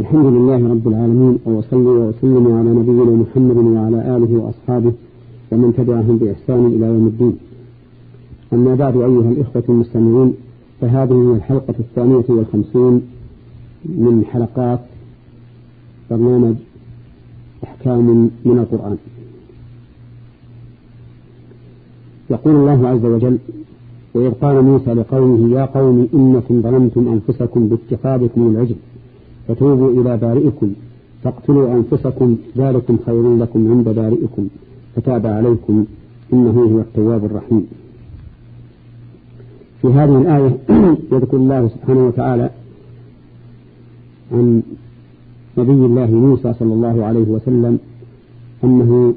الحمد لله رب العالمين وأصلي وأسلم على نبينا محمد وعلى آله وأصحابه ومن تبعهم بإحسان إلى يوم الدين. أما بعد أيها الإخوة المستمعون فهذه هي الحلقة الثانية والخمسون من حلقات برنامج أحكام من القرآن. يقول الله عز وجل وإذ قال موسى لقومه يا قوم إنكم ظلمتم أنفسكم باتخاذكم العجل. فتوبوا إلى بارئكم فاقتلوا أنفسكم ذلكم خير لكم عند بارئكم فتاب عليكم إنه هو التواب الرحيم. في هذه الآية يذكر الله سبحانه وتعالى عن نبي الله موسى صلى الله عليه وسلم أنه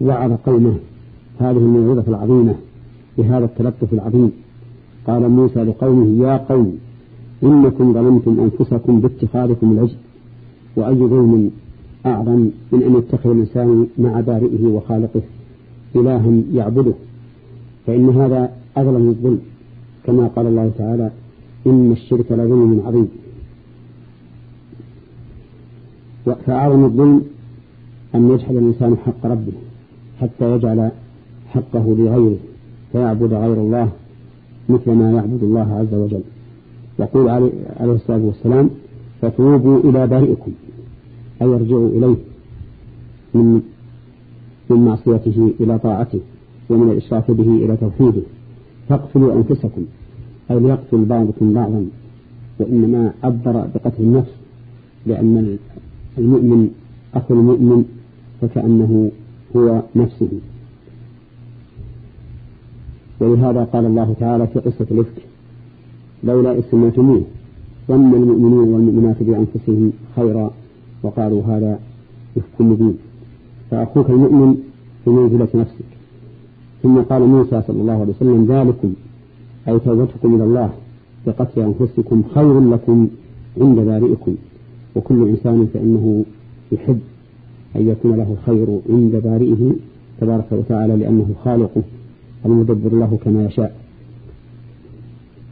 وعظ قومه. هذه الموعظة العظيمة بهذا التلطف العظيم. قال موسى لقومه يا قوم إنكم ظلمتم أنفسكم باتخاذكم العجل وأي ظلم أعظم من أن يتخذ الإنسان مع بارئه وخالقه إلها يعبده. فإن هذا أظلم الظلم كما قال الله تعالى إن الشرك لظلم عظيم. فأعظم الظلم أن يجحد الإنسان حق ربه حتى يجعل حقه لغيره فيعبد غير الله مثل ما يعبد الله عز وجل. يقول عليه الصلاة والسلام فتوبوا إلى بارئكم أي ارجعوا إليه من من معصيته إلى طاعته ومن الإشراك به إلى توحيده. فاقتلوا أنفسكم أي ليقتل بعضكم بعضا وإنما عبر بقتل النفس لأن المؤمن أخو المؤمن فكأنه هو نفسه. ولهذا قال الله تعالى في قصة الإفك لولا إذ ظن المؤمنون والمؤمنات بأنفسهم خيرا وقالوا هذا إفك مبين. فأخوك المؤمن في منزلة نفسك. ثم قال موسى صلى الله عليه وسلم ذلكم أي توبتكم إلى الله بقتل أنفسكم خير لكم عند بارئكم. وكل إنسان فإنه يحب أن يكون له الخير عند بارئه تبارك وتعالى لأنه خالقه المدبر له كما يشاء.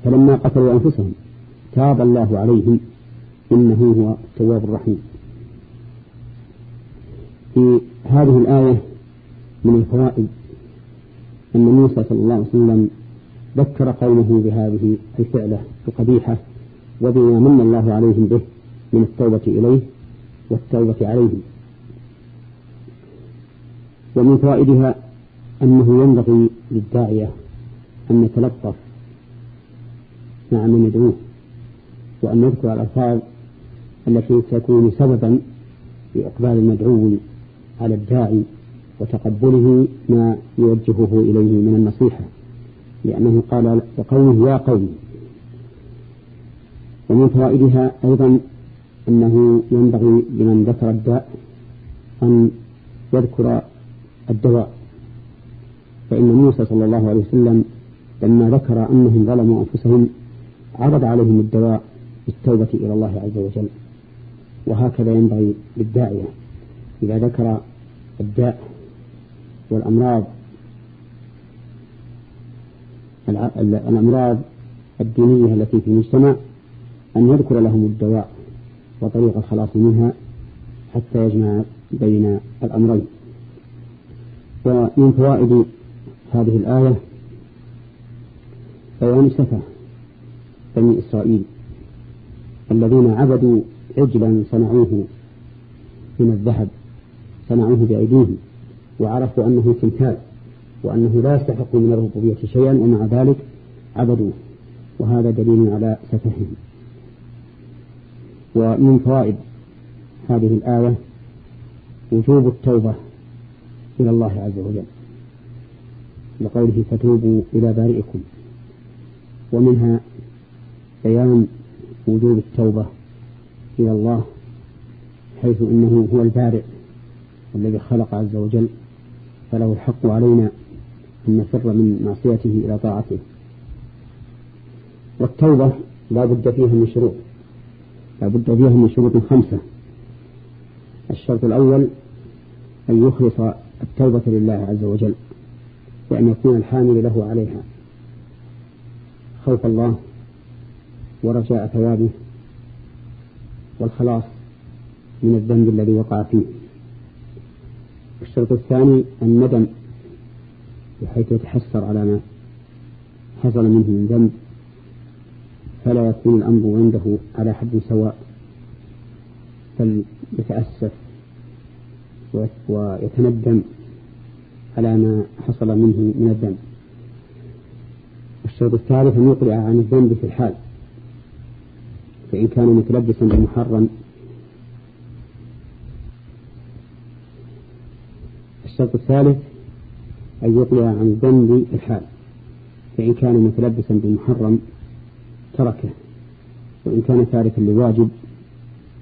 فلما قتلوا أنفسهم تاب الله عليهم إنه هو التواب الرحيم. في هذه الآية من الفوائد أن موسى صلى الله عليه وسلم ذكر قومه بهذه الفعلة القبيحة وبما من الله عليهم به من التوبة إليه والتوبة عليهم. ومن فوائدها أنه ينبغي للداعية أن يتلطف مع من يدعوه وأن يذكر الألفاظ التي تكون سببا في إقبال المدعو على الداعي وتقبله ما يوجهه إليه من النصيحة لأنه قال لقومه يا قوم. ومن فوائدها أيضا أنه ينبغي لمن ذكر الداء أن يذكر الدواء فإن موسى صلى الله عليه وسلم لما ذكر أنهم ظلموا أنفسهم عرض عليهم الدواء بالتوبة إلى الله عز وجل. وهكذا ينبغي للداعية إذا ذكر الداء والأمراض الأمراض الدينية التي في المجتمع أن يذكر لهم الدواء وطريق الخلاص منها حتى يجمع بين الأمرين. ومن فوائد هذه الآية بيان سفه بني إسرائيل الذين عبدوا عجلا صنعوه من الذهب صنعوه بأيديهم وعرفوا أنه تمثال وأنه لا يستحق من الربوبية شيئا ومع ذلك عبدوه. وهذا دليل على سفههم. ومن فوائد هذه الآية وجوب التوبة إلى الله عز وجل لقوله فتوبوا إلى بارئكم. ومنها بيان وجوب التوبة إلى الله حيث إنه هو البارئ الذي خلق عز وجل فله الحق علينا أن نفر من معصيته إلى طاعته. والتوبة لا بد فيها من شروط لا بد فيها من شروط خمسة. الشرط الأول أن يخلص التوبة لله عز وجل وأن يكون الحامل له عليها. خوف الله ورجاء ثوابه والخلاص من الذنب الذي وقع فيه. الشرط الثاني الندم بحيث يتحسر على ما حصل منه من ذنب فلا يكون الأمر عنده على حد سواء بل يتأسف ويتندم على ما حصل منه من الذنب. الشرط الثالث أن يقلع عن الذنب في الحال. فإن كان متلبسا بمحرم. الشرط الثالث أن يقلع عن في الحال فإن كان متلبسا بمحرم تركه وإن كان تاركا لواجب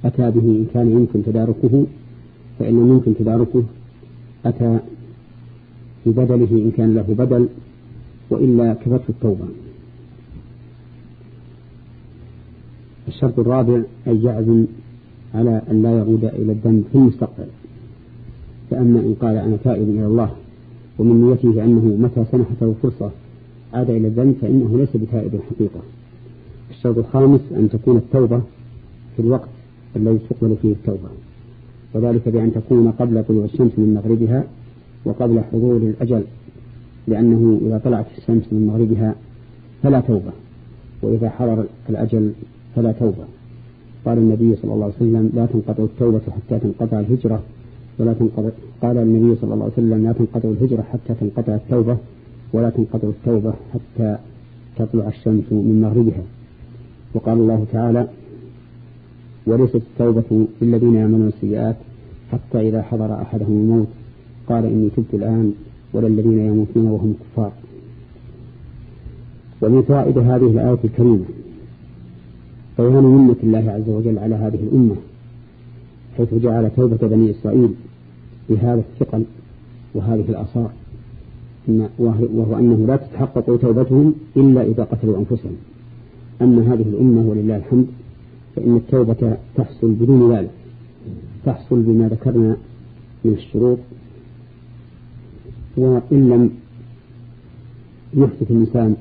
أتى به إن كان يمكن تداركه فإن ممكن تداركه أتى ببدله إن كان له بدل وإلا كفته التوبة. الشرط الرابع أن يعزم على أن لا يعود إلى الذنب في المستقبل. فأما إن قال أنا تائب إلى الله ومن نيته أنه متى سنحته فرصة عاد إلى الذنب فإنه ليس بتائب الحقيقة. الشرط الخامس أن تكون التوبة في الوقت الذي تقبل فيه التوبة. وذلك بأن تكون قبل طلوع الشمس من مغربها وقبل حضور الأجل لأنه إذا طلعت الشمس من مغربها فلا توبة وإذا حضر الأجل فلا توبة. قال النبي صلى الله عليه وسلم لا تنقطع التوبة حتى تنقطع الهجرة ولا تنقطع قال النبي صلى الله عليه وسلم لا تنقطع الهجرة حتى تنقطع التوبة ولا تنقطع التوبة حتى تطلع الشمس من مغربها. وقال الله تعالى وليست التوبة للذين يعملون السيئات حتى إذا حضر أحدهم الموت. قال إني تبت الآن ولا الذين يموتون وهم كفار. ومن فوائد هذه الآية الكريمة بيان منة الله عز وجل على هذه الأمة حيث جعل توبة بني إسرائيل بهذا الثقل وهذه الآثار وهو أنه لا تتحقق توبتهم إلا إذا قتلوا أنفسهم. أما هذه الأمة ولله الحمد فإن التوبة تحصل بدون ذلك تحصل بما ذكرنا من الشروط. وإن لم يحدث الإنسان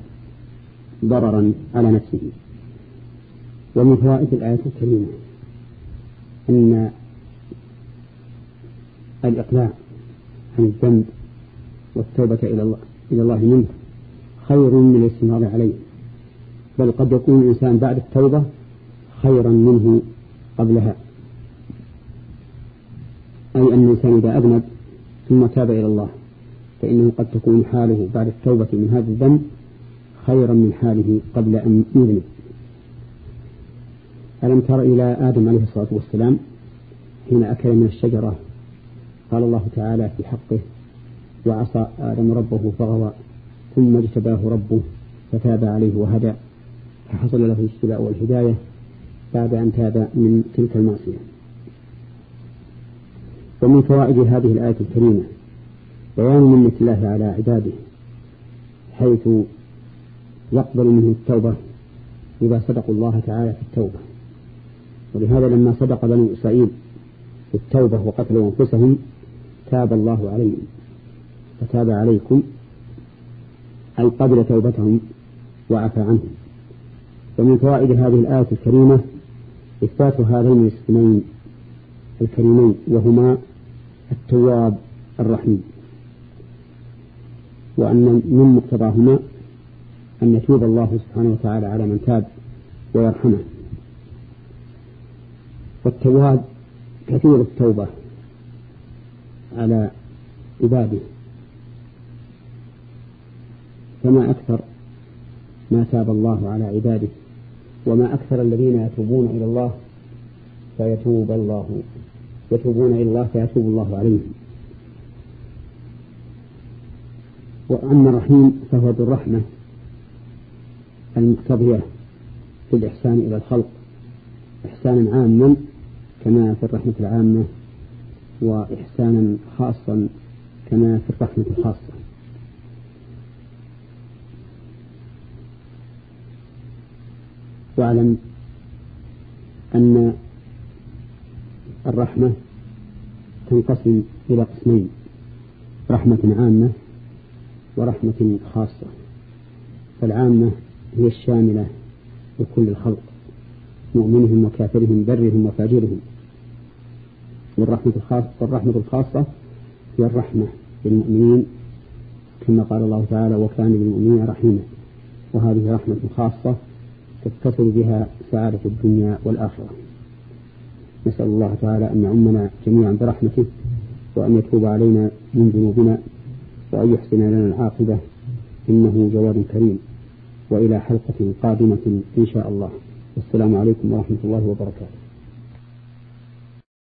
ضررا على نفسه. ومن فوائد الآية الكريمة أن الإقلاع عن الذنب والتوبة إلى الله إلى الله منه خير من الاستمرار عليه. بل قد يكون الإنسان بعد التوبة خيرا منه قبلها. أي أن الإنسان إذا أذنب ثم تاب إلى الله فإنه قد تكون حاله بعد التوبة من هذا الذنب خيرا من حاله قبل أن يذنب. ألم تر إلى آدم عليه الصلاة والسلام حين أكل من الشجرة؟ قال الله تعالى في حقه وعصى آدم ربه فغوى ثم اجتباه ربه فتاب عليه وهدى فحصل له الاجتباء والهداية بعد أن تاب من تلك المعصية. ومن فوائد هذه الآية الكريمة بيان منة الله على عباده حيث يقبل منه التوبة إذا صدقوا الله تعالى في التوبة. ولهذا لما صدق بنو إسرائيل في التوبة وقتلوا أنفسهم تاب الله عليهم. فتاب عليكم أي قبل توبتهم وعفى عنهم. ومن فوائد هذه الآية الكريمة إثبات هذين الاسمين الكريمين وهما التواب الرحيم. وأن من مقتضاهما أن يتوب الله سبحانه وتعالى على من تاب ويرحمه. والتواب كثير التوبة على عباده فما أكثر ما تاب الله على عباده وما أكثر الذين يتوبون إلى الله فيتوب الله يتوبون إلى الله فيتوب الله عليهم. وأما الرحيم فهو بالرحمة المقتضية في الإحسان إلى الخلق إحسانا عاما كما في الرحمة العامة وإحسانا خاصا كما في الرحمة الخاصة. واعلم أن الرحمة تنقسم إلى قسمين رحمة عامة ورحمة خاصة. فالعامة هي الشاملة لكل الخلق مؤمنهم وكافرهم برهم وفاجرهم. والرحمة الخاصة والرحمة الخاصة هي الرحمة بالمؤمنين كما قال الله تعالى وكان بالمؤمنين رحيما وهذه رحمة خاصة تتصل بها سعادة الدنيا والآخرة. نسأل الله تعالى أن يعمنا جميعا برحمته وأن يتوب علينا من ذنوبنا وأن يحسن لنا العاقبة. إنه جواد كريم. وإلى حلقة قادمة إن شاء الله. والسلام عليكم ورحمة الله وبركاته.